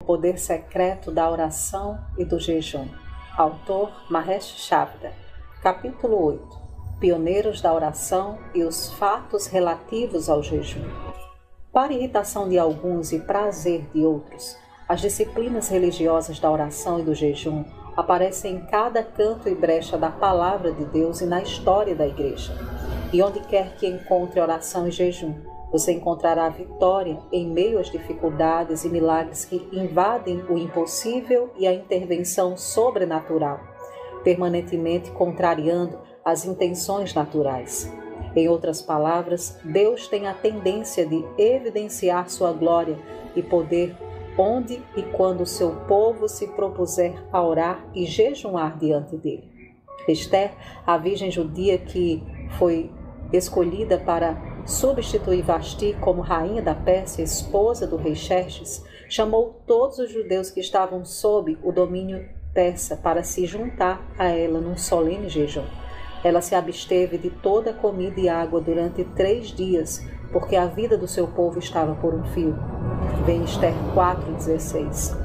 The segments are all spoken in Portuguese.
O poder secreto da oração e do jejum. Autor Mahesh Chavda. Capítulo 8. Pioneiros da oração e os fatos relativos ao jejum. Para irritação de alguns e prazer de outros, as disciplinas religiosas da oração e do jejum aparecem em cada canto e brecha da palavra de Deus e na história da igreja. E onde quer que encontre oração e jejum, você encontrará vitória em meio às dificuldades e milagres que invadem o impossível e a intervenção sobrenatural, permanentemente contrariando as intenções naturais. Em outras palavras, Deus tem a tendência de evidenciar sua glória e poder onde e quando seu povo se propuser a orar e jejumar diante dele. Esther, a virgem judia que foi escolhida para substituir Vasti como rainha da Pérsia, esposa do rei Xerxes, chamou todos os judeus que estavam sob o domínio persa para se juntar a ela num solene jejum. Ela se absteve de toda comida e água durante três dias, porque a vida do seu povo estava por um fio. Vem Esther 4,16.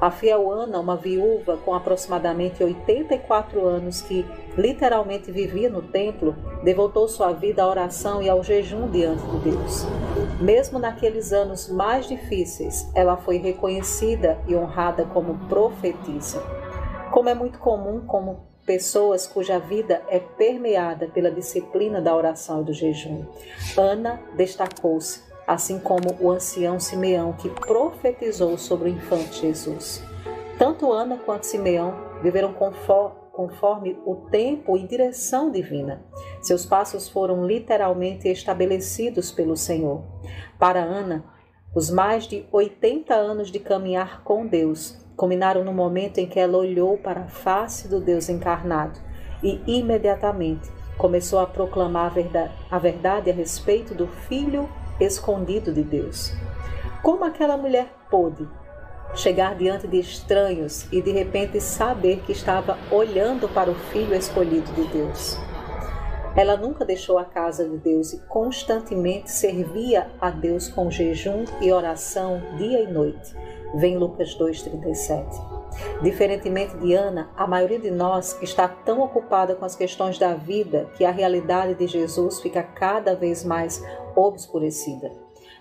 A fiel Ana, uma viúva com aproximadamente 84 anos que literalmente vivia no templo, devotou sua vida à oração e ao jejum diante de Deus. Mesmo naqueles anos mais difíceis, ela foi reconhecida e honrada como profetisa. Como é muito comum como pessoas cuja vida é permeada pela disciplina da oração e do jejum. Ana destacou-se assim como o ancião Simeão, que profetizou sobre o infante Jesus. Tanto Ana quanto Simeão viveram conforme o tempo e direção divina. Seus passos foram literalmente estabelecidos pelo Senhor. Para Ana, os mais de 80 anos de caminhar com Deus culminaram no momento em que ela olhou para a face do Deus encarnado e imediatamente começou a proclamar a verdade a respeito do Filho escondido de Deus. Como aquela mulher pôde chegar diante de estranhos e de repente saber que estava olhando para o filho escolhido de Deus? Ela nunca deixou a casa de Deus e constantemente servia a Deus com jejum e oração dia e noite. Vem Lucas 2,37. Diferentemente de Ana, a maioria de nós está tão ocupada com as questões da vida que a realidade de Jesus fica cada vez mais obscurecida.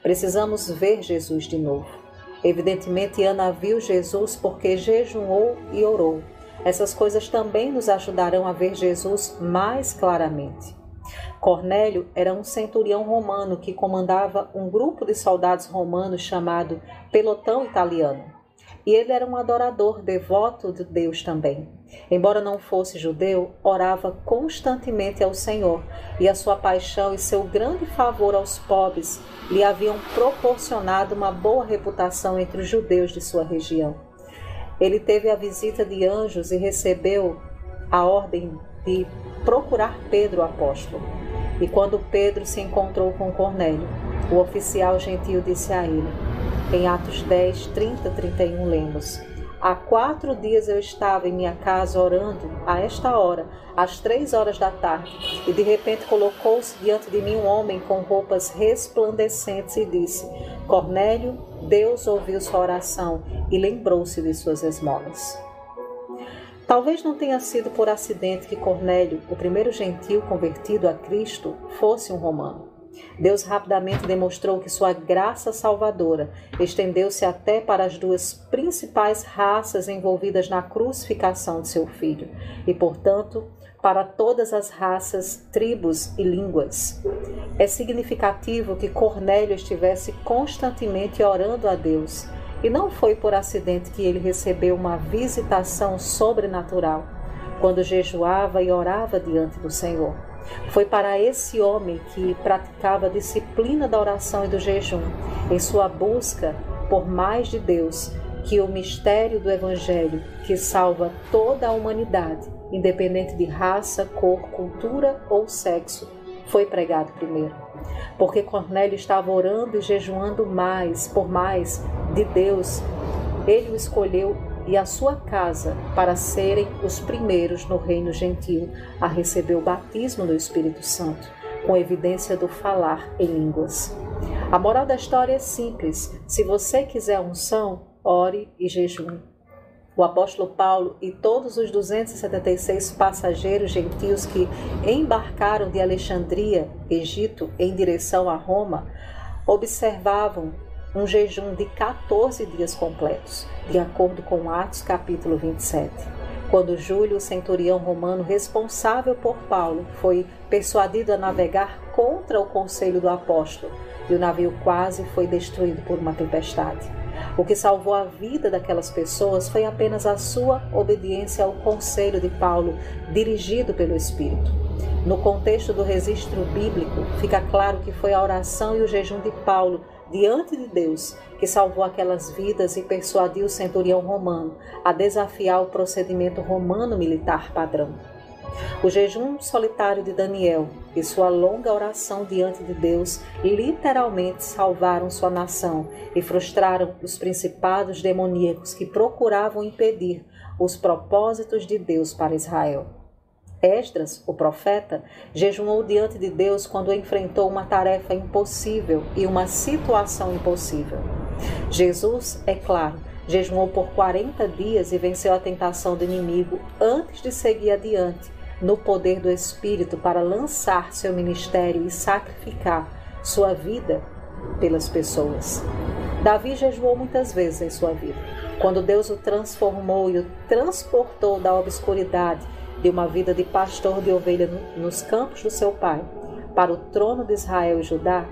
Precisamos ver Jesus de novo. Evidentemente, Ana viu Jesus porque jejuou e orou. Essas coisas também nos ajudarão a ver Jesus mais claramente. Cornélio era um centurião romano que comandava um grupo de soldados romanos chamado Pelotão Italiano e ele era um adorador devoto de Deus também. Embora não fosse judeu, orava constantemente ao Senhor, e a sua paixão e seu grande favor aos pobres lhe haviam proporcionado uma boa reputação entre os judeus de sua região. Ele teve a visita de anjos e recebeu a ordem de procurar Pedro apóstolo. E quando Pedro se encontrou com Cornélio, o oficial gentil disse a ele: em Atos 10, 30, 31, lemos: Há quatro dias eu estava em minha casa orando a esta hora, às três horas da tarde, e de repente colocou-se diante de mim um homem com roupas resplandecentes e disse: Cornélio, Deus ouviu sua oração e lembrou-se de suas esmolas. Talvez não tenha sido por acidente que Cornélio, o primeiro gentil convertido a Cristo, fosse um romano. Deus rapidamente demonstrou que sua graça salvadora estendeu-se até para as duas principais raças envolvidas na crucificação de seu filho, e, portanto, para todas as raças, tribos e línguas. É significativo que Cornélio estivesse constantemente orando a Deus, e não foi por acidente que ele recebeu uma visitação sobrenatural quando jejuava e orava diante do Senhor. Foi para esse homem que praticava a disciplina da oração e do jejum, em sua busca por mais de Deus, que o mistério do Evangelho, que salva toda a humanidade, independente de raça, cor, cultura ou sexo, foi pregado primeiro. Porque Cornélio estava orando e jejuando mais, por mais de Deus, ele o escolheu e a sua casa para serem os primeiros no reino gentil a receber o batismo do Espírito Santo, com evidência do falar em línguas. A moral da história é simples: se você quiser unção, ore e jejum. O apóstolo Paulo e todos os 276 passageiros gentios que embarcaram de Alexandria, Egito, em direção a Roma, observavam um jejum de 14 dias completos, de acordo com Atos capítulo 27. Quando Júlio, o centurião romano responsável por Paulo, foi persuadido a navegar contra o conselho do apóstolo, e o navio quase foi destruído por uma tempestade. O que salvou a vida daquelas pessoas foi apenas a sua obediência ao conselho de Paulo, dirigido pelo Espírito. No contexto do registro bíblico, fica claro que foi a oração e o jejum de Paulo diante de Deus que salvou aquelas vidas e persuadiu o centurião romano a desafiar o procedimento romano militar padrão. O jejum solitário de Daniel e sua longa oração diante de Deus literalmente salvaram sua nação e frustraram os principados demoníacos que procuravam impedir os propósitos de Deus para Israel. Esdras, o profeta, jejuou diante de Deus quando enfrentou uma tarefa impossível e uma situação impossível. Jesus, é claro, jejuou por 40 dias e venceu a tentação do inimigo antes de seguir adiante no poder do Espírito para lançar seu ministério e sacrificar sua vida pelas pessoas. Davi jejuou muitas vezes em sua vida. Quando Deus o transformou e o transportou da obscuridade de uma vida de pastor de ovelha nos campos do seu pai para o trono de Israel e Judá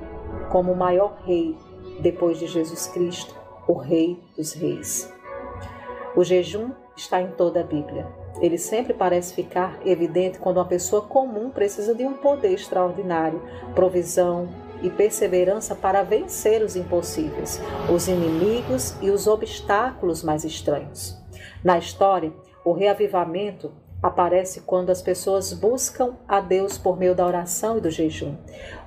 como o maior rei depois de Jesus Cristo, o Rei dos Reis. O jejum está em toda a Bíblia. Ele sempre parece ficar evidente quando uma pessoa comum precisa de um poder extraordinário, provisão e perseverança para vencer os impossíveis, os inimigos e os obstáculos mais estranhos. Na história, o reavivamento aparece quando as pessoas buscam a Deus por meio da oração e do jejum.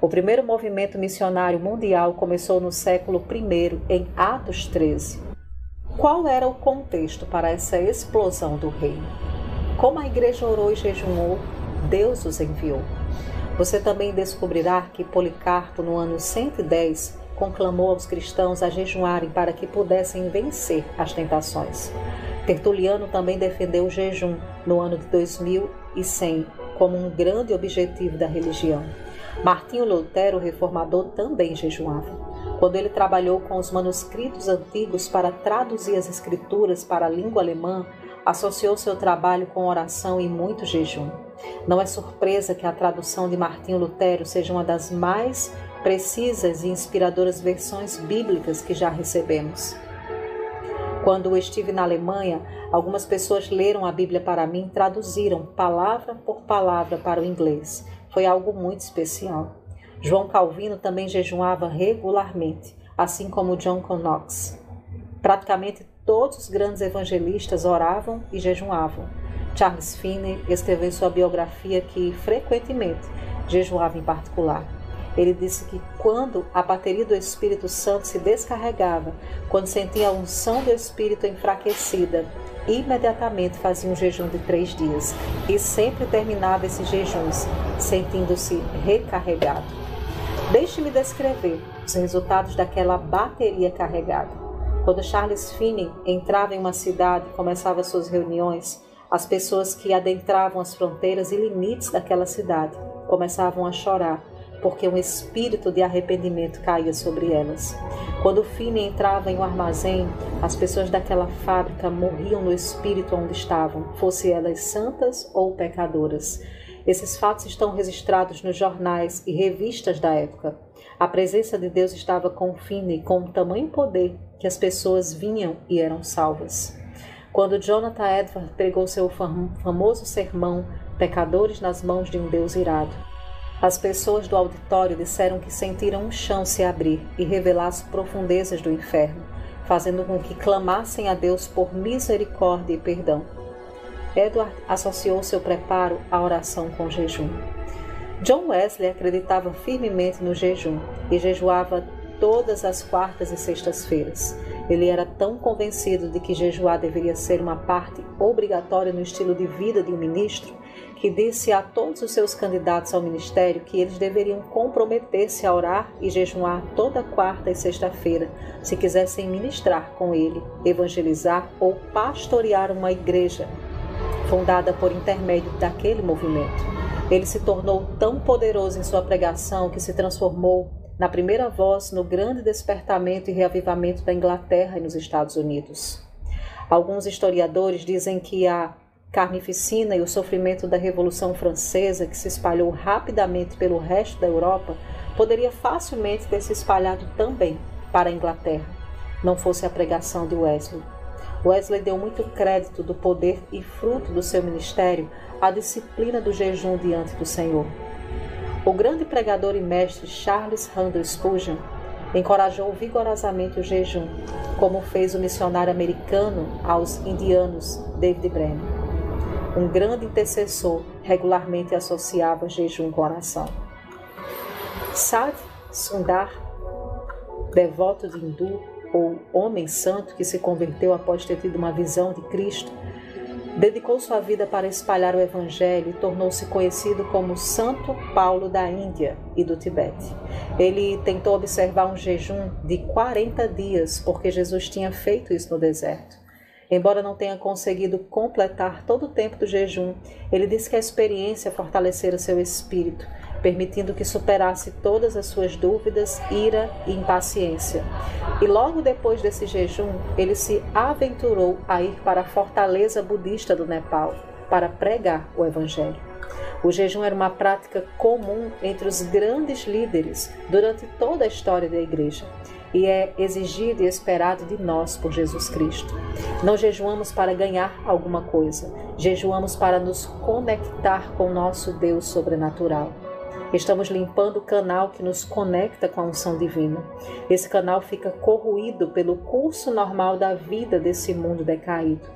O primeiro movimento missionário mundial começou no século I, em Atos 13. Qual era o contexto para essa explosão do reino? Como a igreja orou e jejumou, Deus os enviou. Você também descobrirá que Policarpo, no ano 110, conclamou aos cristãos a jejuarem para que pudessem vencer as tentações. Tertuliano também defendeu o jejum no ano de 2100 como um grande objetivo da religião. Martinho Lutero, reformador, também jejuava. Quando ele trabalhou com os manuscritos antigos para traduzir as escrituras para a língua alemã, associou seu trabalho com oração e muito jejum. Não é surpresa que a tradução de Martinho Lutero seja uma das mais precisas e inspiradoras versões bíblicas que já recebemos. Quando estive na Alemanha, algumas pessoas leram a Bíblia para mim e traduziram palavra por palavra para o inglês. Foi algo muito especial. João Calvino também jejuava regularmente, assim como John Knox. Praticamente todos os grandes evangelistas oravam e jejuavam. Charles Finney escreveu em sua biografia que frequentemente jejuava em particular. Ele disse que quando a bateria do Espírito Santo se descarregava, quando sentia a unção do Espírito enfraquecida, imediatamente fazia um jejum de três dias e sempre terminava esses jejuns sentindo-se recarregado. Deixe-me descrever os resultados daquela bateria carregada. Quando Charles Finney entrava em uma cidade e começava suas reuniões, as pessoas que adentravam as fronteiras e limites daquela cidade começavam a chorar porque um espírito de arrependimento caía sobre elas. Quando o entrava em um armazém, as pessoas daquela fábrica morriam no espírito onde estavam, fossem elas santas ou pecadoras. Esses fatos estão registrados nos jornais e revistas da época. A presença de Deus estava com Fine com um tamanho poder que as pessoas vinham e eram salvas. Quando Jonathan Edwards pregou seu famoso sermão Pecadores nas mãos de um Deus irado, as pessoas do auditório disseram que sentiram um chão se abrir e revelar as profundezas do inferno, fazendo com que clamassem a Deus por misericórdia e perdão. Edward associou seu preparo à oração com jejum. John Wesley acreditava firmemente no jejum e jejuava todas as quartas e sextas-feiras. Ele era tão convencido de que jejuar deveria ser uma parte obrigatória no estilo de vida de um ministro que disse a todos os seus candidatos ao ministério que eles deveriam comprometer-se a orar e jejuar toda quarta e sexta-feira, se quisessem ministrar com ele, evangelizar ou pastorear uma igreja fundada por intermédio daquele movimento. Ele se tornou tão poderoso em sua pregação que se transformou na primeira voz no grande despertamento e reavivamento da Inglaterra e nos Estados Unidos. Alguns historiadores dizem que a carnificina e o sofrimento da Revolução Francesa, que se espalhou rapidamente pelo resto da Europa, poderia facilmente ter se espalhado também para a Inglaterra, não fosse a pregação de Wesley. Wesley deu muito crédito do poder e fruto do seu ministério à disciplina do jejum diante do Senhor. O grande pregador e mestre Charles Randall Spurgeon encorajou vigorosamente o jejum, como fez o missionário americano aos indianos David Brennan. Um grande intercessor regularmente associava jejum com oração. Sad Sundar, devoto de hindu ou homem santo que se converteu após ter tido uma visão de Cristo, Dedicou sua vida para espalhar o Evangelho e tornou-se conhecido como Santo Paulo da Índia e do Tibete. Ele tentou observar um jejum de 40 dias, porque Jesus tinha feito isso no deserto. Embora não tenha conseguido completar todo o tempo do jejum, ele disse que a experiência fortalecera seu espírito permitindo que superasse todas as suas dúvidas, ira e impaciência. E logo depois desse jejum, ele se aventurou a ir para a fortaleza budista do Nepal para pregar o Evangelho. O jejum era uma prática comum entre os grandes líderes durante toda a história da igreja e é exigido e esperado de nós por Jesus Cristo. Não jejuamos para ganhar alguma coisa, jejuamos para nos conectar com nosso Deus sobrenatural. Estamos limpando o canal que nos conecta com a unção divina. Esse canal fica corroído pelo curso normal da vida desse mundo decaído.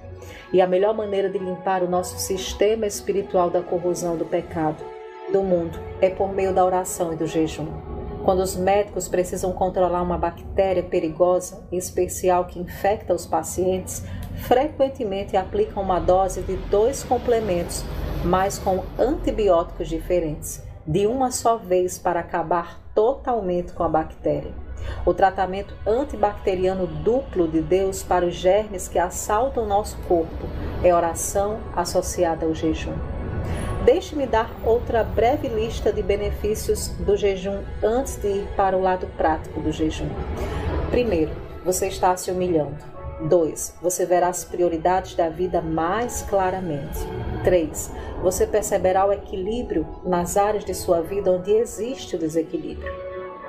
E a melhor maneira de limpar o nosso sistema espiritual da corrosão do pecado do mundo é por meio da oração e do jejum. Quando os médicos precisam controlar uma bactéria perigosa, especial que infecta os pacientes, frequentemente aplicam uma dose de dois complementos, mas com antibióticos diferentes de uma só vez para acabar totalmente com a bactéria. O tratamento antibacteriano duplo de Deus para os germes que assaltam nosso corpo é oração associada ao jejum. Deixe-me dar outra breve lista de benefícios do jejum antes de ir para o lado prático do jejum. Primeiro, você está se humilhando. 2. Você verá as prioridades da vida mais claramente. 3. Você perceberá o equilíbrio nas áreas de sua vida onde existe o desequilíbrio.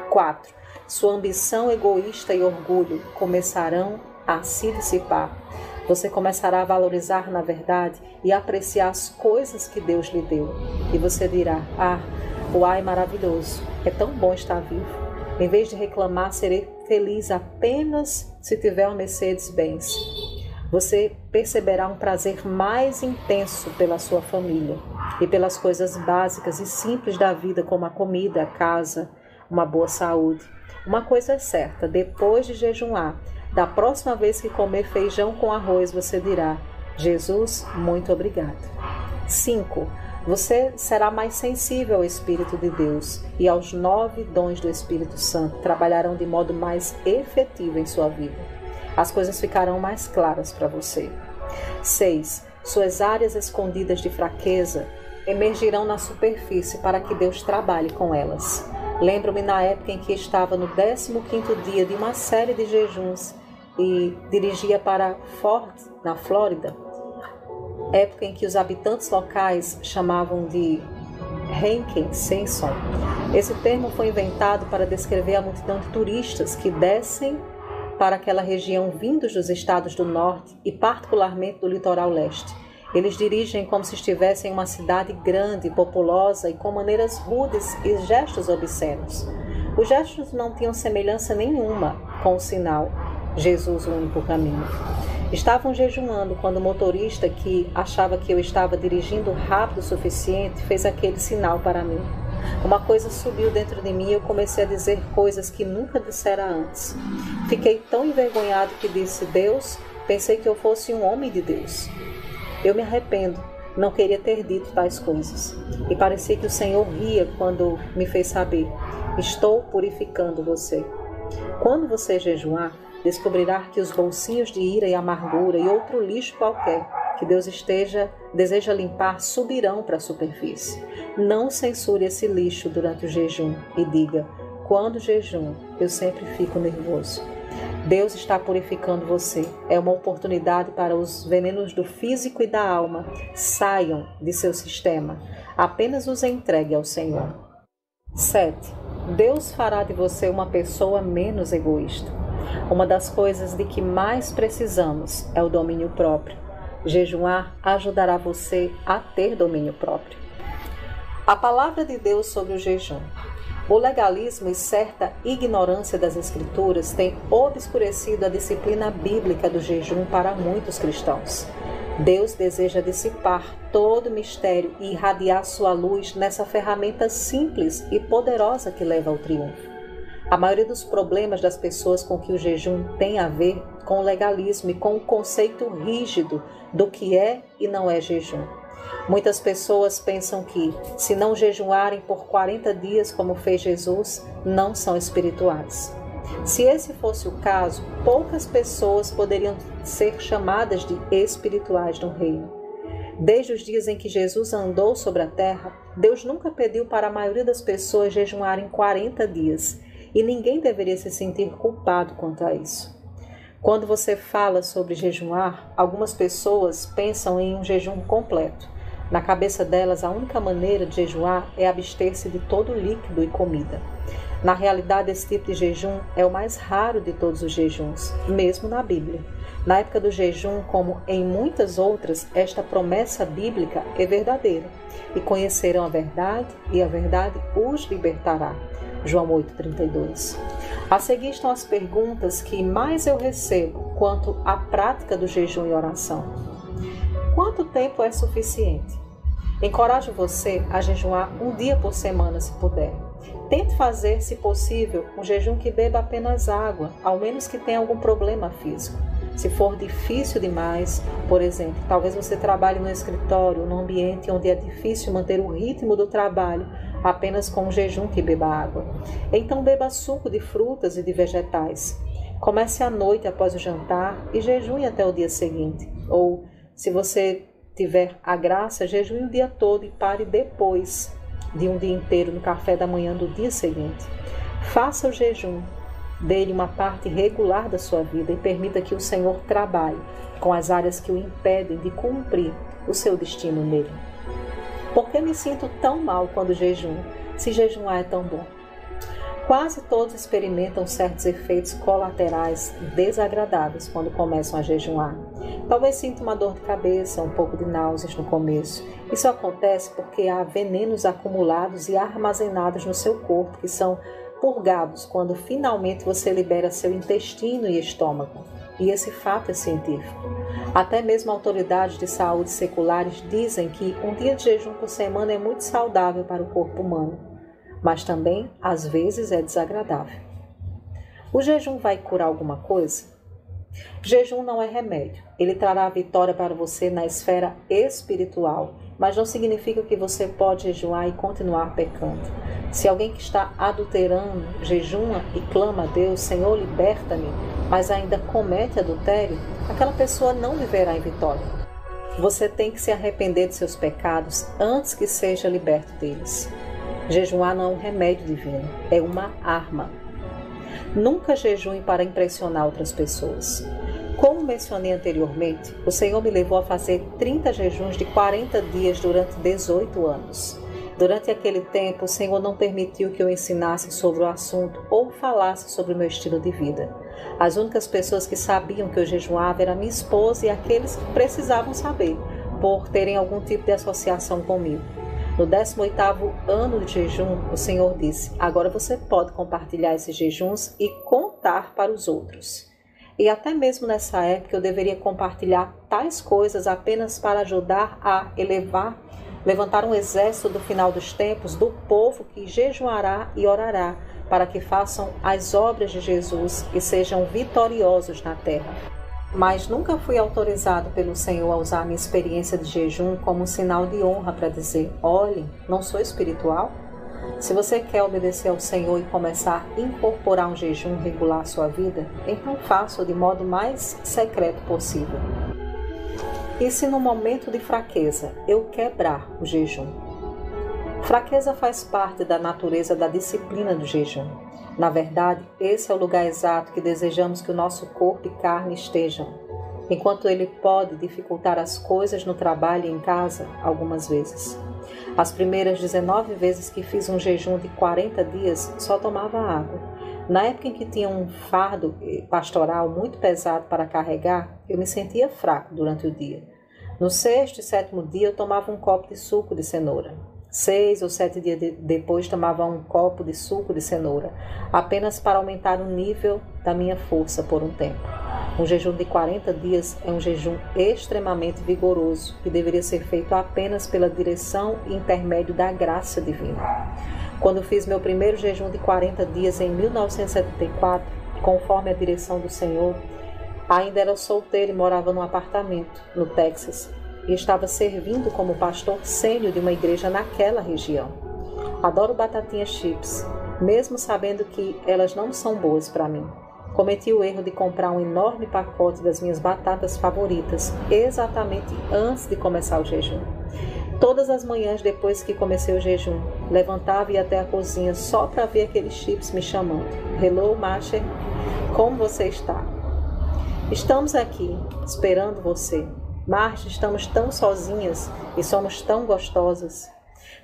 4. Sua ambição egoísta e orgulho começarão a se dissipar. Você começará a valorizar, na verdade, e apreciar as coisas que Deus lhe deu. E você dirá: Ah, o ar é maravilhoso, é tão bom estar vivo. Em vez de reclamar, serei feliz apenas se tiver uma Mercedes-Benz. Você perceberá um prazer mais intenso pela sua família e pelas coisas básicas e simples da vida, como a comida, a casa, uma boa saúde. Uma coisa é certa: depois de jejuar, da próxima vez que comer feijão com arroz, você dirá: Jesus, muito obrigado. 5 você será mais sensível ao Espírito de Deus e aos nove dons do Espírito Santo trabalharão de modo mais efetivo em sua vida. As coisas ficarão mais claras para você. 6. Suas áreas escondidas de fraqueza emergirão na superfície para que Deus trabalhe com elas. Lembro-me na época em que estava no 15º dia de uma série de jejuns e dirigia para Fort, na Flórida, época em que os habitantes locais chamavam de Henken Senson. Esse termo foi inventado para descrever a multidão de turistas que descem para aquela região vindos dos estados do norte e particularmente do litoral leste. Eles dirigem como se estivessem em uma cidade grande, populosa e com maneiras rudes e gestos obscenos. Os gestos não tinham semelhança nenhuma com o sinal Jesus, o único caminho. Estavam jejuando quando o motorista, que achava que eu estava dirigindo rápido o suficiente, fez aquele sinal para mim. Uma coisa subiu dentro de mim e eu comecei a dizer coisas que nunca dissera antes. Fiquei tão envergonhado que disse: Deus, pensei que eu fosse um homem de Deus. Eu me arrependo, não queria ter dito tais coisas. E parecia que o Senhor ria quando me fez saber: Estou purificando você. Quando você jejuar, descobrirá que os bolsinhos de ira e amargura e outro lixo qualquer que Deus esteja deseja limpar subirão para a superfície. Não censure esse lixo durante o jejum e diga: quando jejum, eu sempre fico nervoso. Deus está purificando você. É uma oportunidade para os venenos do físico e da alma saiam de seu sistema. Apenas os entregue ao Senhor. 7. Deus fará de você uma pessoa menos egoísta. Uma das coisas de que mais precisamos é o domínio próprio. Jejuar ajudará você a ter domínio próprio. A palavra de Deus sobre o jejum. O legalismo e certa ignorância das Escrituras têm obscurecido a disciplina bíblica do jejum para muitos cristãos. Deus deseja dissipar todo mistério e irradiar sua luz nessa ferramenta simples e poderosa que leva ao triunfo. A maioria dos problemas das pessoas com que o jejum tem a ver com o legalismo e com o conceito rígido do que é e não é jejum. Muitas pessoas pensam que, se não jejuarem por 40 dias como fez Jesus, não são espirituais. Se esse fosse o caso, poucas pessoas poderiam ser chamadas de espirituais no reino. Desde os dias em que Jesus andou sobre a terra, Deus nunca pediu para a maioria das pessoas jejuarem 40 dias, e ninguém deveria se sentir culpado quanto a isso. Quando você fala sobre jejuar, algumas pessoas pensam em um jejum completo. Na cabeça delas, a única maneira de jejuar é abster-se de todo líquido e comida. Na realidade, esse tipo de jejum é o mais raro de todos os jejuns, mesmo na Bíblia. Na época do jejum, como em muitas outras, esta promessa bíblica é verdadeira. E conhecerão a verdade, e a verdade os libertará. João 8,32. A seguir estão as perguntas que mais eu recebo quanto à prática do jejum e oração. Quanto tempo é suficiente? Encorajo você a jejuar um dia por semana, se puder. Tente fazer, se possível, um jejum que beba apenas água, ao menos que tenha algum problema físico. Se for difícil demais, por exemplo, talvez você trabalhe no escritório, num ambiente onde é difícil manter o ritmo do trabalho apenas com um jejum que beba água. Então beba suco de frutas e de vegetais. Comece à noite após o jantar e jejue até o dia seguinte. Ou, se você tiver a graça, jejue o dia todo e pare depois de um dia inteiro no café da manhã do dia seguinte. Faça o jejum, dê-lhe uma parte regular da sua vida e permita que o Senhor trabalhe com as áreas que o impedem de cumprir o seu destino nele. Por que me sinto tão mal quando jejum, se jejuar é tão bom? Quase todos experimentam certos efeitos colaterais desagradáveis quando começam a jejuar. Talvez sinta uma dor de cabeça, um pouco de náuseas no começo. Isso acontece porque há venenos acumulados e armazenados no seu corpo que são purgados quando finalmente você libera seu intestino e estômago. E esse fato é científico. Até mesmo autoridades de saúde seculares dizem que um dia de jejum por semana é muito saudável para o corpo humano mas também às vezes é desagradável. O jejum vai curar alguma coisa? Jejum não é remédio. Ele trará vitória para você na esfera espiritual, mas não significa que você pode jejuar e continuar pecando. Se alguém que está adulterando jejuma e clama a Deus, Senhor, liberta-me, mas ainda comete adultério, aquela pessoa não viverá em vitória. Você tem que se arrepender de seus pecados antes que seja liberto deles. Jejuar não é um remédio divino, é uma arma. Nunca jejue para impressionar outras pessoas. Como mencionei anteriormente, o Senhor me levou a fazer 30 jejuns de 40 dias durante 18 anos. Durante aquele tempo, o Senhor não permitiu que eu ensinasse sobre o assunto ou falasse sobre o meu estilo de vida. As únicas pessoas que sabiam que eu jejuava eram minha esposa e aqueles que precisavam saber, por terem algum tipo de associação comigo. No 18º ano de jejum, o Senhor disse: Agora você pode compartilhar esses jejuns e contar para os outros. E até mesmo nessa época eu deveria compartilhar tais coisas apenas para ajudar a elevar, levantar um exército do final dos tempos do povo que jejuará e orará para que façam as obras de Jesus e sejam vitoriosos na terra. mas nunca fui autorizado pelo Senhor a usar minha experiência de jejum como um sinal de honra para dizer: olhe, não sou espiritual? Se você quer obedecer ao Senhor e começar a incorporar um jejum regular à sua vida, então faça-o de modo mais secreto possível. E se no momento de fraqueza eu quebrar o jejum? Fraqueza faz parte da natureza da disciplina do jejum. Na verdade, esse é o lugar exato que desejamos que o nosso corpo e carne estejam. Enquanto ele pode dificultar as coisas no trabalho e em casa, algumas vezes. As primeiras 19 vezes que fiz um jejum de 40 dias, só tomava água. Na época em que tinha um fardo pastoral muito pesado para carregar, eu me sentia fraco durante o dia. No sexto e sétimo dia, eu tomava um copo de suco de cenoura. Seis ou sete dias de, depois, tomava um copo de suco de cenoura, apenas para aumentar o nível da minha força por um tempo. Um jejum de 40 dias é um jejum extremamente vigoroso que deveria ser feito apenas pela direção e intermédio da graça divina. Quando fiz meu primeiro jejum de 40 dias em 1974, conforme a direção do Senhor, ainda era solteiro e morava num apartamento no Texas e estava servindo como pastor sênior de uma igreja naquela região. Adoro batatinhas chips, mesmo sabendo que elas não são boas para mim. Cometi o erro de comprar um enorme pacote das minhas batatas favoritas exatamente antes de começar o jejum. Todas as manhãs depois que comecei o jejum, levantava e ia até a cozinha só para ver aqueles chips me chamando. Hello, Macher, como você está? Estamos aqui, esperando você. Marge, estamos tão sozinhas e somos tão gostosas.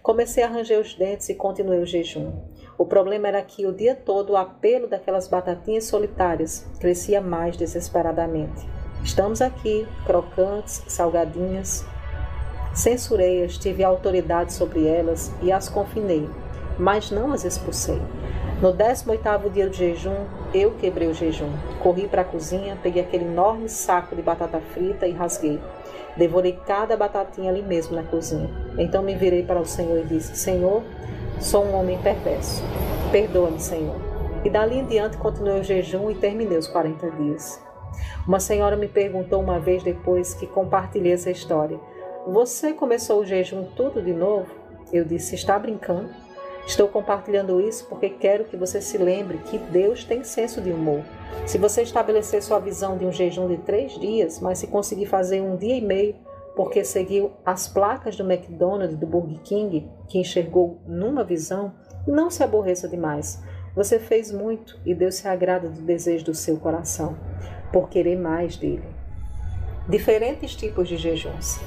Comecei a ranger os dentes e continuei o jejum. O problema era que o dia todo o apelo daquelas batatinhas solitárias crescia mais desesperadamente. Estamos aqui, crocantes, salgadinhas. Censurei-as, tive autoridade sobre elas e as confinei, mas não as expulsei. No 18º dia do jejum, eu quebrei o jejum. Corri para a cozinha, peguei aquele enorme saco de batata frita e rasguei. Devorei cada batatinha ali mesmo na cozinha. Então me virei para o Senhor e disse: Senhor, sou um homem perverso. Perdoa-me, Senhor. E dali em diante continuei o jejum e terminei os 40 dias. Uma senhora me perguntou uma vez depois que compartilhei essa história: Você começou o jejum tudo de novo? Eu disse: Está brincando? Estou compartilhando isso porque quero que você se lembre que Deus tem senso de humor. Se você estabelecer sua visão de um jejum de três dias, mas se conseguir fazer um dia e meio porque seguiu as placas do McDonald's do Burger King, que enxergou numa visão, não se aborreça demais. Você fez muito e Deus se agrada do desejo do seu coração, por querer mais dele. Diferentes tipos de jejuns.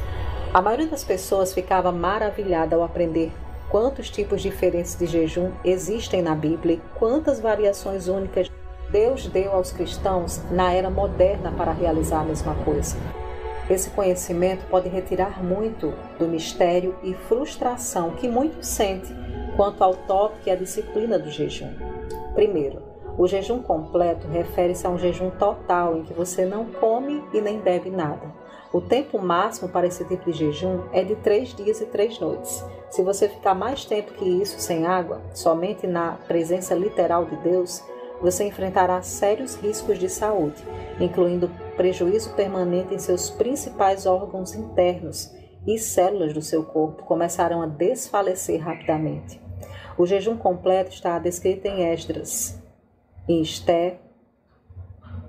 A maioria das pessoas ficava maravilhada ao aprender quantos tipos diferentes de jejum existem na Bíblia e quantas variações únicas Deus deu aos cristãos na era moderna para realizar a mesma coisa. Esse conhecimento pode retirar muito do mistério e frustração que muitos sentem quanto ao tópico e à disciplina do jejum. Primeiro, o jejum completo refere-se a um jejum total em que você não come e nem bebe nada. O tempo máximo para esse tipo de jejum é de três dias e três noites. Se você ficar mais tempo que isso sem água, somente na presença literal de Deus, você enfrentará sérios riscos de saúde, incluindo prejuízo permanente em seus principais órgãos internos e células do seu corpo começarão a desfalecer rapidamente. O jejum completo está descrito em Esdras, em Esté,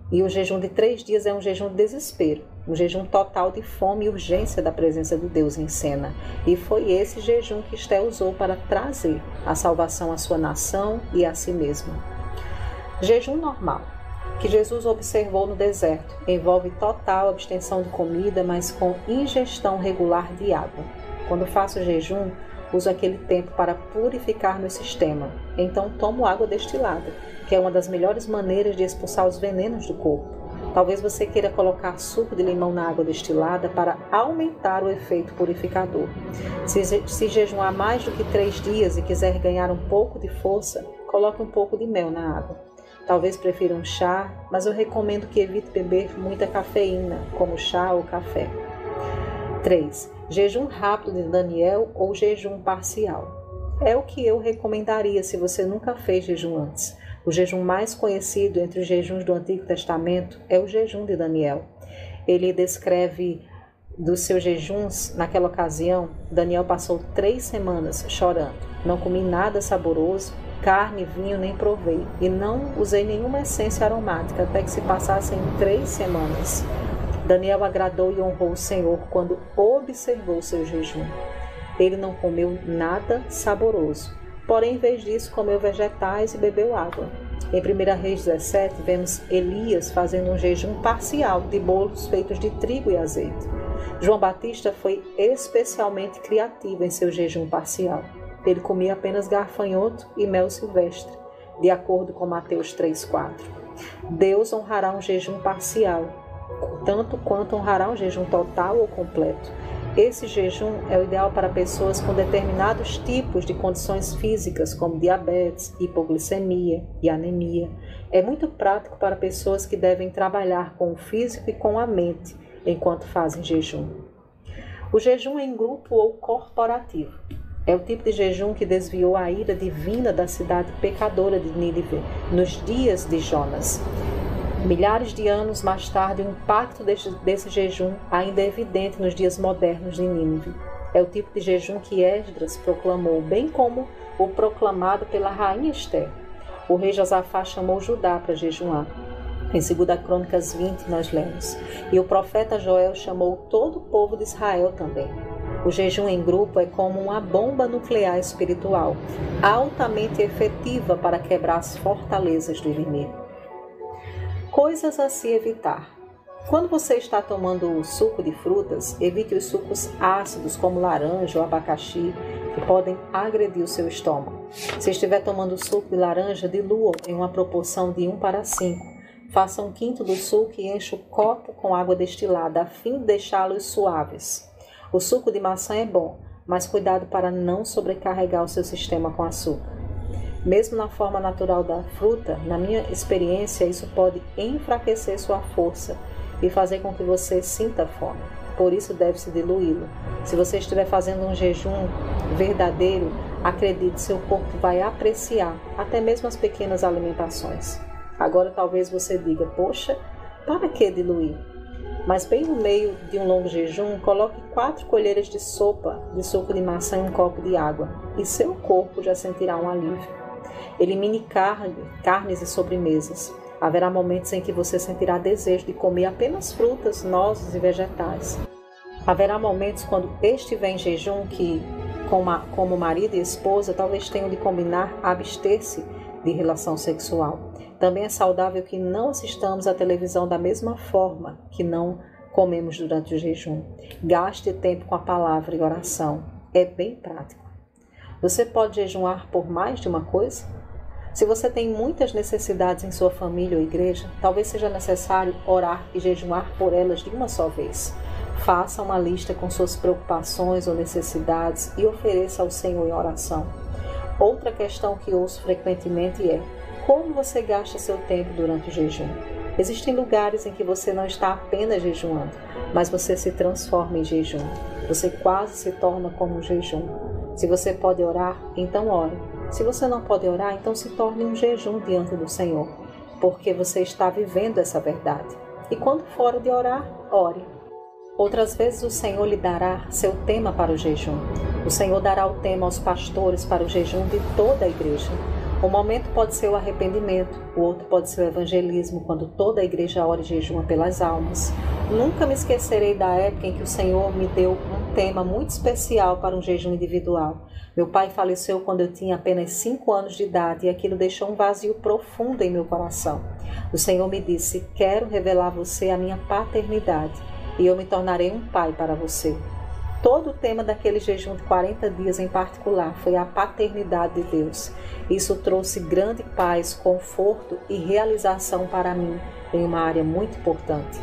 e o jejum de três dias é um jejum de desespero um jejum total de fome e urgência da presença de Deus em cena. E foi esse jejum que Esté usou para trazer a salvação à sua nação e a si mesma. Jejum normal, que Jesus observou no deserto, envolve total abstenção de comida, mas com ingestão regular de água. Quando faço jejum, uso aquele tempo para purificar meu sistema. Então tomo água destilada, que é uma das melhores maneiras de expulsar os venenos do corpo. Talvez você queira colocar suco de limão na água destilada para aumentar o efeito purificador. Se, se jejuar mais do que três dias e quiser ganhar um pouco de força, coloque um pouco de mel na água. Talvez prefira um chá, mas eu recomendo que evite beber muita cafeína, como chá ou café. 3. Jejum rápido de Daniel ou jejum parcial. É o que eu recomendaria se você nunca fez jejum antes. O jejum mais conhecido entre os jejuns do Antigo Testamento é o jejum de Daniel. Ele descreve dos seus jejuns naquela ocasião. Daniel passou três semanas chorando. Não comi nada saboroso, carne, vinho nem provei, e não usei nenhuma essência aromática até que se passassem três semanas. Daniel agradou e honrou o Senhor quando observou seu jejum. Ele não comeu nada saboroso, porém, em vez disso, comeu vegetais e bebeu água. Em 1 Reis 17, vemos Elias fazendo um jejum parcial de bolos feitos de trigo e azeite. João Batista foi especialmente criativo em seu jejum parcial. Ele comia apenas garfanhoto e mel silvestre, de acordo com Mateus 3,4. Deus honrará um jejum parcial, tanto quanto honrará um jejum total ou completo. Esse jejum é o ideal para pessoas com determinados tipos de condições físicas, como diabetes, hipoglicemia e anemia. É muito prático para pessoas que devem trabalhar com o físico e com a mente enquanto fazem jejum. O jejum em grupo ou corporativo. É o tipo de jejum que desviou a ira divina da cidade pecadora de Nínive nos dias de Jonas. Milhares de anos mais tarde, o impacto desse, jejum ainda é evidente nos dias modernos de Nínive. É o tipo de jejum que Esdras proclamou, bem como o proclamado pela rainha Esther. O rei Josafá chamou Judá para jejuar. Em 2 Crônicas 20, nós lemos: E o profeta Joel chamou todo o povo de Israel também. O jejum em grupo é como uma bomba nuclear espiritual, altamente efetiva para quebrar as fortalezas do inimigo. Coisas a se evitar. Quando você está tomando suco de frutas, evite os sucos ácidos, como laranja ou abacaxi, que podem agredir o seu estômago. Se estiver tomando suco de laranja, dilua em uma proporção de 1 para 5. Faça um quinto do suco e encha o copo com água destilada, a fim de deixá-los suaves. O suco de maçã é bom, mas cuidado para não sobrecarregar o seu sistema com açúcar. Mesmo na forma natural da fruta, na minha experiência, isso pode enfraquecer sua força e fazer com que você sinta fome. Por isso deve-se diluí-lo. Se você estiver fazendo um jejum verdadeiro, acredite, seu corpo vai apreciar até mesmo as pequenas alimentações. Agora talvez você diga: "Poxa, para que diluir?" Mas bem no meio de um longo jejum, coloque quatro colheres de sopa de suco de maçã em um copo de água e seu corpo já sentirá um alívio. Elimine carne, carnes e sobremesas. Haverá momentos em que você sentirá desejo de comer apenas frutas, nozes e vegetais. Haverá momentos quando estiver em jejum que, como marido e esposa, talvez tenham de combinar abster-se de relação sexual. Também é saudável que não assistamos à televisão da mesma forma que não comemos durante o jejum. Gaste tempo com a palavra e oração. É bem prático. Você pode jejuar por mais de uma coisa? Se você tem muitas necessidades em sua família ou igreja, talvez seja necessário orar e jejuar por elas de uma só vez. Faça uma lista com suas preocupações ou necessidades e ofereça ao Senhor em oração. Outra questão que ouço frequentemente é: como você gasta seu tempo durante o jejum? Existem lugares em que você não está apenas jejuando, mas você se transforma em jejum. Você quase se torna como um jejum. Se você pode orar, então ore. Se você não pode orar, então se torne um jejum diante do Senhor, porque você está vivendo essa verdade. E quando for de orar, ore. Outras vezes o Senhor lhe dará seu tema para o jejum. O Senhor dará o tema aos pastores para o jejum de toda a igreja. Um momento pode ser o arrependimento, o outro pode ser o evangelismo, quando toda a igreja ora e jejuma pelas almas. Nunca me esquecerei da época em que o Senhor me deu um tema muito especial para um jejum individual. Meu pai faleceu quando eu tinha apenas cinco anos de idade e aquilo deixou um vazio profundo em meu coração. O Senhor me disse: Quero revelar a você a minha paternidade e eu me tornarei um pai para você. Todo o tema daquele jejum de 40 dias em particular foi a paternidade de Deus. Isso trouxe grande paz, conforto e realização para mim em uma área muito importante.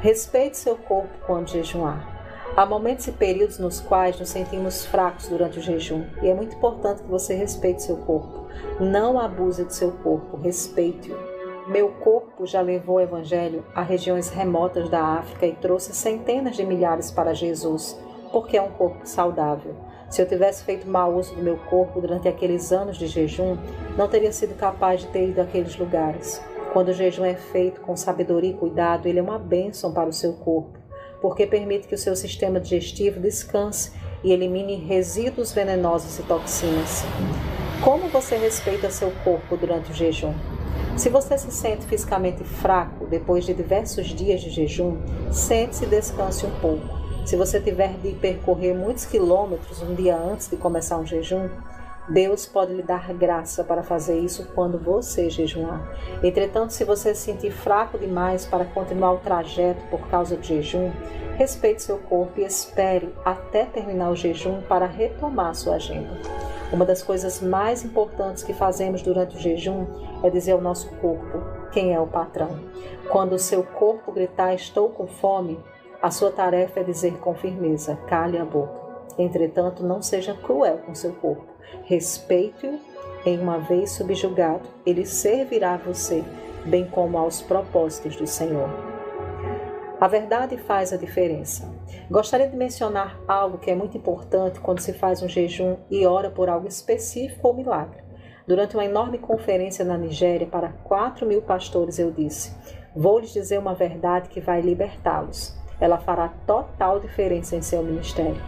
Respeite seu corpo quando jejuar. Há momentos e períodos nos quais nos sentimos fracos durante o jejum e é muito importante que você respeite seu corpo. Não abuse de seu corpo, respeite-o. Meu corpo já levou o Evangelho a regiões remotas da África e trouxe centenas de milhares para Jesus, porque é um corpo saudável. Se eu tivesse feito mau uso do meu corpo durante aqueles anos de jejum, não teria sido capaz de ter ido àqueles lugares. Quando o jejum é feito com sabedoria e cuidado, ele é uma bênção para o seu corpo, porque permite que o seu sistema digestivo descanse e elimine resíduos venenosos e toxinas. Como você respeita seu corpo durante o jejum? Se você se sente fisicamente fraco depois de diversos dias de jejum, sente-se e descanse um pouco. Se você tiver de percorrer muitos quilômetros um dia antes de começar um jejum, Deus pode lhe dar graça para fazer isso quando você jejuar. Entretanto, se você se sentir fraco demais para continuar o trajeto por causa do jejum, respeite seu corpo e espere até terminar o jejum para retomar sua agenda. Uma das coisas mais importantes que fazemos durante o jejum é dizer ao nosso corpo quem é o patrão. Quando o seu corpo gritar estou com fome, a sua tarefa é dizer com firmeza: cale a boca. Entretanto, não seja cruel com seu corpo. Respeite-o em uma vez subjugado, ele servirá a você, bem como aos propósitos do Senhor. A verdade faz a diferença. Gostaria de mencionar algo que é muito importante quando se faz um jejum e ora por algo específico ou milagre. Durante uma enorme conferência na Nigéria para 4 mil pastores, eu disse: Vou lhes dizer uma verdade que vai libertá-los ela fará total diferença em seu ministério.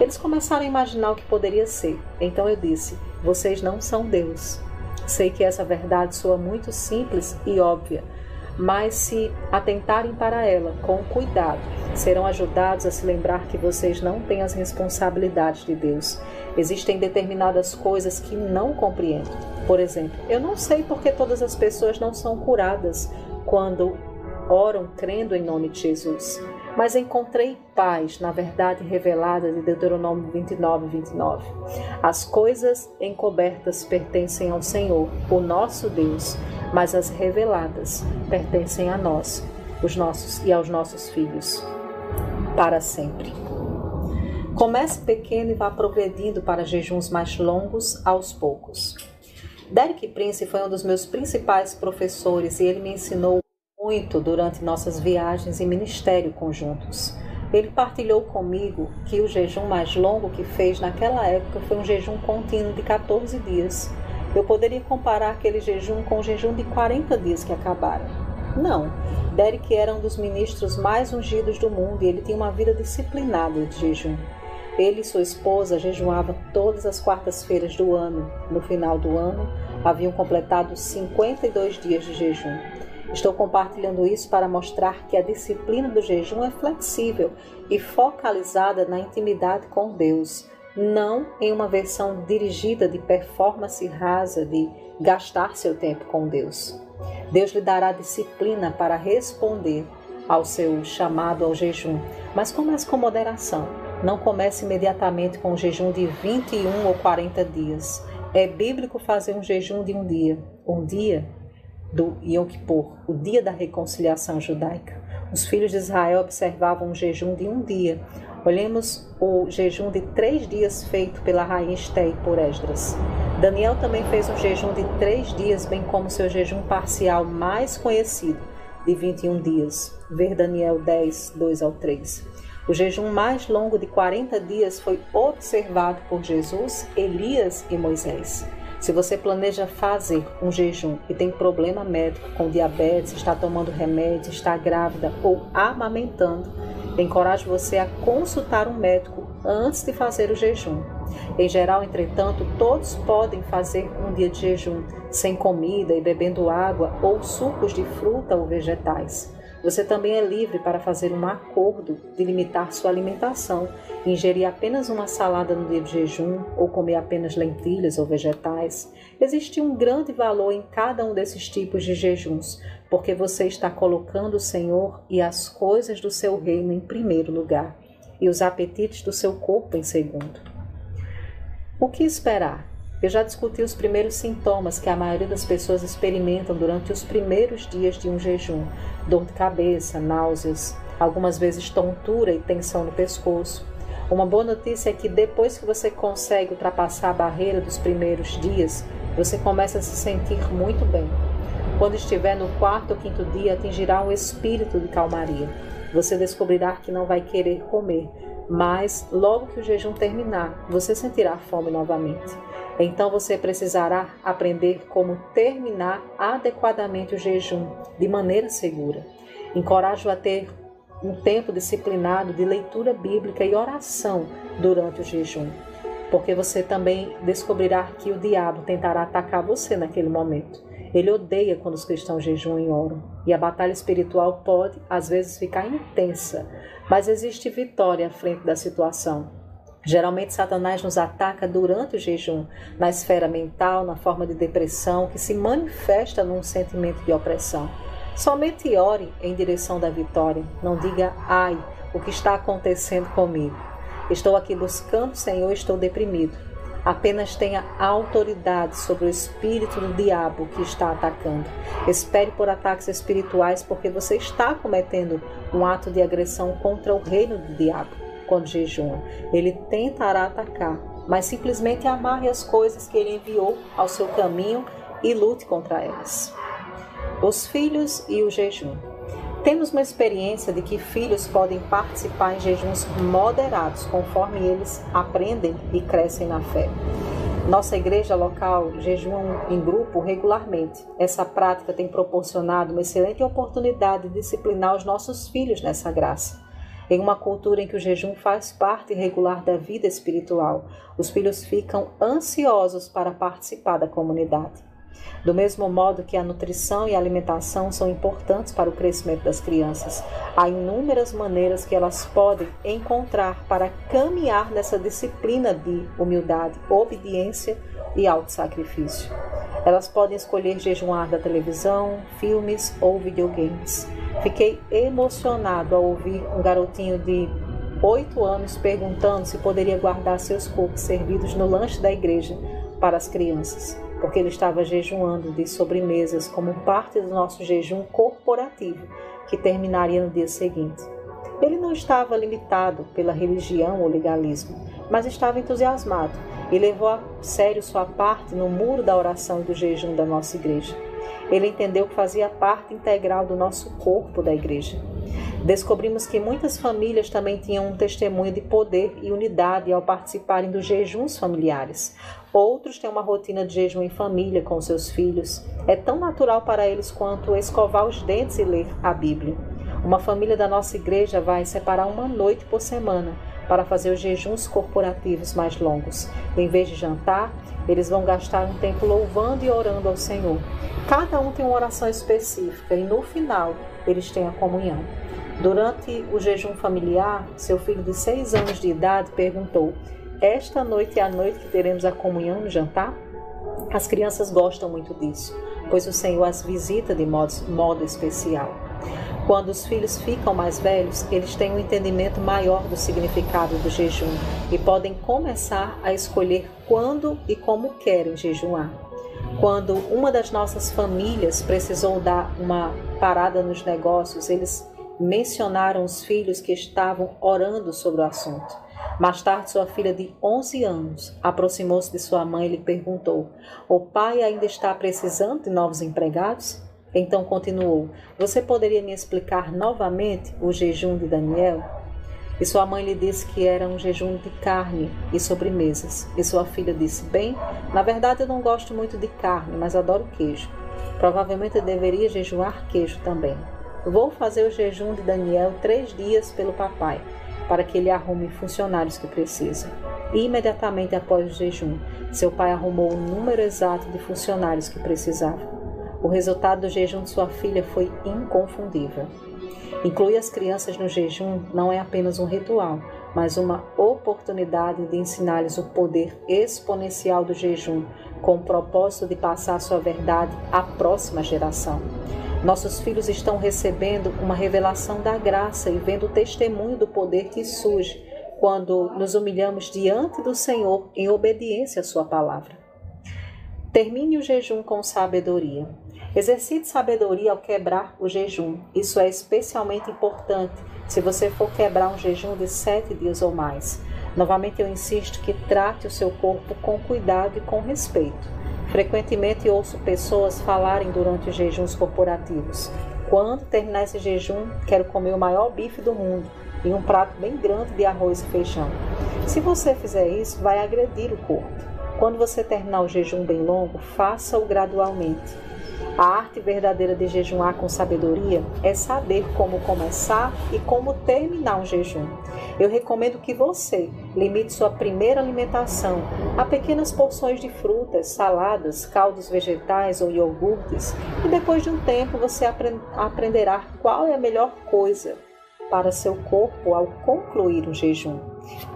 Eles começaram a imaginar o que poderia ser. Então eu disse: Vocês não são Deus. Sei que essa verdade soa muito simples e óbvia, mas se atentarem para ela com cuidado, serão ajudados a se lembrar que vocês não têm as responsabilidades de Deus. Existem determinadas coisas que não compreendo. Por exemplo, eu não sei por que todas as pessoas não são curadas quando oram crendo em nome de Jesus. Mas encontrei paz na verdade revelada de Deuteronômio 29, 29. As coisas encobertas pertencem ao Senhor, o nosso Deus, mas as reveladas pertencem a nós, os nossos e aos nossos filhos, para sempre. Comece pequeno e vá progredindo para jejuns mais longos aos poucos. Derek Prince foi um dos meus principais professores e ele me ensinou muito durante nossas viagens e ministério conjuntos. Ele partilhou comigo que o jejum mais longo que fez naquela época foi um jejum contínuo de 14 dias. Eu poderia comparar aquele jejum com o jejum de 40 dias que acabaram. Não, Derek era um dos ministros mais ungidos do mundo e ele tinha uma vida disciplinada de jejum. Ele e sua esposa jejuavam todas as quartas-feiras do ano. No final do ano, haviam completado 52 dias de jejum. Estou compartilhando isso para mostrar que a disciplina do jejum é flexível e focalizada na intimidade com Deus, não em uma versão dirigida de performance rasa de gastar seu tempo com Deus. Deus lhe dará disciplina para responder ao seu chamado ao jejum, mas comece com moderação. Não comece imediatamente com um jejum de 21 ou 40 dias. É bíblico fazer um jejum de um dia. Um dia do Yom Kippur, o dia da reconciliação judaica. Os filhos de Israel observavam um jejum de um dia. Olhemos o jejum de três dias feito pela rainha Esther por Esdras. Daniel também fez um jejum de três dias, bem como seu jejum parcial mais conhecido, de 21 dias. Ver Daniel 10, 2 ao 3. O jejum mais longo de 40 dias foi observado por Jesus, Elias e Moisés. Se você planeja fazer um jejum e tem problema médico com diabetes, está tomando remédio, está grávida ou amamentando, encorajo você a consultar um médico antes de fazer o jejum. Em geral, entretanto, todos podem fazer um dia de jejum sem comida e bebendo água ou sucos de fruta ou vegetais. Você também é livre para fazer um acordo de limitar sua alimentação, ingerir apenas uma salada no dia de jejum ou comer apenas lentilhas ou vegetais. Existe um grande valor em cada um desses tipos de jejuns, porque você está colocando o Senhor e as coisas do seu reino em primeiro lugar e os apetites do seu corpo em segundo. O que esperar? Eu já discuti os primeiros sintomas que a maioria das pessoas experimentam durante os primeiros dias de um jejum: dor de cabeça, náuseas, algumas vezes tontura e tensão no pescoço. Uma boa notícia é que depois que você consegue ultrapassar a barreira dos primeiros dias, você começa a se sentir muito bem. Quando estiver no quarto ou quinto dia, atingirá um espírito de calmaria. Você descobrirá que não vai querer comer, mas logo que o jejum terminar, você sentirá fome novamente. Então você precisará aprender como terminar adequadamente o jejum de maneira segura. Encorajo a ter um tempo disciplinado de leitura bíblica e oração durante o jejum, porque você também descobrirá que o diabo tentará atacar você naquele momento. Ele odeia quando os cristãos jejuam e oram, e a batalha espiritual pode, às vezes, ficar intensa, mas existe vitória à frente da situação. Geralmente, Satanás nos ataca durante o jejum, na esfera mental, na forma de depressão, que se manifesta num sentimento de opressão. Somente ore em direção da vitória. Não diga, ai, o que está acontecendo comigo. Estou aqui buscando Senhor, estou deprimido. Apenas tenha autoridade sobre o espírito do diabo que está atacando. Espere por ataques espirituais, porque você está cometendo um ato de agressão contra o reino do diabo quando jejuma. Ele tentará atacar, mas simplesmente amarre as coisas que ele enviou ao seu caminho e lute contra elas. Os filhos e o jejum. Temos uma experiência de que filhos podem participar em jejuns moderados conforme eles aprendem e crescem na fé. Nossa igreja local jejua em grupo regularmente. Essa prática tem proporcionado uma excelente oportunidade de disciplinar os nossos filhos nessa graça. Em uma cultura em que o jejum faz parte regular da vida espiritual, os filhos ficam ansiosos para participar da comunidade. Do mesmo modo que a nutrição e a alimentação são importantes para o crescimento das crianças, há inúmeras maneiras que elas podem encontrar para caminhar nessa disciplina de humildade, obediência e autossacrifício. Elas podem escolher jejuar da televisão, filmes ou videogames. Fiquei emocionado ao ouvir um garotinho de oito anos perguntando se poderia guardar seus cocos servidos no lanche da igreja para as crianças porque ele estava jejuando de sobremesas como parte do nosso jejum corporativo, que terminaria no dia seguinte. Ele não estava limitado pela religião ou legalismo, mas estava entusiasmado e levou a sério sua parte no muro da oração e do jejum da nossa igreja. Ele entendeu que fazia parte integral do nosso corpo da igreja. Descobrimos que muitas famílias também tinham um testemunho de poder e unidade ao participarem dos jejuns familiares. Outros têm uma rotina de jejum em família com seus filhos. É tão natural para eles quanto escovar os dentes e ler a Bíblia. Uma família da nossa igreja vai separar uma noite por semana para fazer os jejuns corporativos mais longos. Em vez de jantar, eles vão gastar um tempo louvando e orando ao Senhor. Cada um tem uma oração específica e no final eles têm a comunhão. Durante o jejum familiar, seu filho de seis anos de idade perguntou: esta noite é a noite que teremos a comunhão no jantar? As crianças gostam muito disso, pois o Senhor as visita de modo, modo especial. Quando os filhos ficam mais velhos, eles têm um entendimento maior do significado do jejum e podem começar a escolher quando e como querem jejuar. Quando uma das nossas famílias precisou dar uma parada nos negócios, eles mencionaram os filhos que estavam orando sobre o assunto. Mais tarde, sua filha de 11 anos aproximou-se de sua mãe e lhe perguntou: O pai ainda está precisando de novos empregados? Então continuou: Você poderia me explicar novamente o jejum de Daniel? E sua mãe lhe disse que era um jejum de carne e sobremesas. E sua filha disse: Bem, na verdade eu não gosto muito de carne, mas adoro queijo. Provavelmente eu deveria jejuar queijo também. Vou fazer o jejum de Daniel três dias pelo papai para que ele arrume funcionários que precisa. E imediatamente após o jejum, seu pai arrumou o número exato de funcionários que precisava. O resultado do jejum de sua filha foi inconfundível. Incluir as crianças no jejum não é apenas um ritual, mas uma oportunidade de ensinar-lhes o poder exponencial do jejum, com o propósito de passar sua verdade à próxima geração. Nossos filhos estão recebendo uma revelação da graça e vendo o testemunho do poder que surge quando nos humilhamos diante do Senhor em obediência à Sua palavra. Termine o jejum com sabedoria. Exercite sabedoria ao quebrar o jejum. Isso é especialmente importante se você for quebrar um jejum de sete dias ou mais. Novamente, eu insisto que trate o seu corpo com cuidado e com respeito. Frequentemente ouço pessoas falarem durante os jejuns corporativos: quando terminar esse jejum, quero comer o maior bife do mundo. em um prato bem grande de arroz e feijão. Se você fizer isso, vai agredir o corpo. Quando você terminar o jejum bem longo, faça-o gradualmente. A arte verdadeira de jejuar com sabedoria é saber como começar e como terminar um jejum. Eu recomendo que você limite sua primeira alimentação a pequenas porções de frutas, saladas, caldos vegetais ou iogurtes, e depois de um tempo você aprenderá qual é a melhor coisa para seu corpo ao concluir o jejum.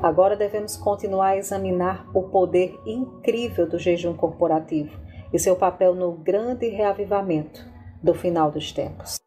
Agora devemos continuar a examinar o poder incrível do jejum corporativo e seu papel no grande reavivamento do final dos tempos.